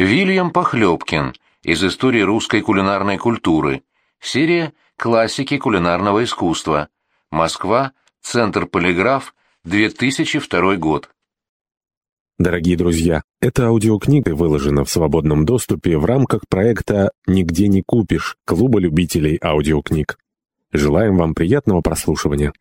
Вильям Похлебкин из истории русской кулинарной культуры. Серия «Классики кулинарного искусства». Москва. Центр «Полиграф», 2002 год. Дорогие друзья, эта аудиокнига выложена в свободном доступе в рамках проекта «Нигде не купишь» Клуба любителей аудиокниг. Желаем вам приятного прослушивания.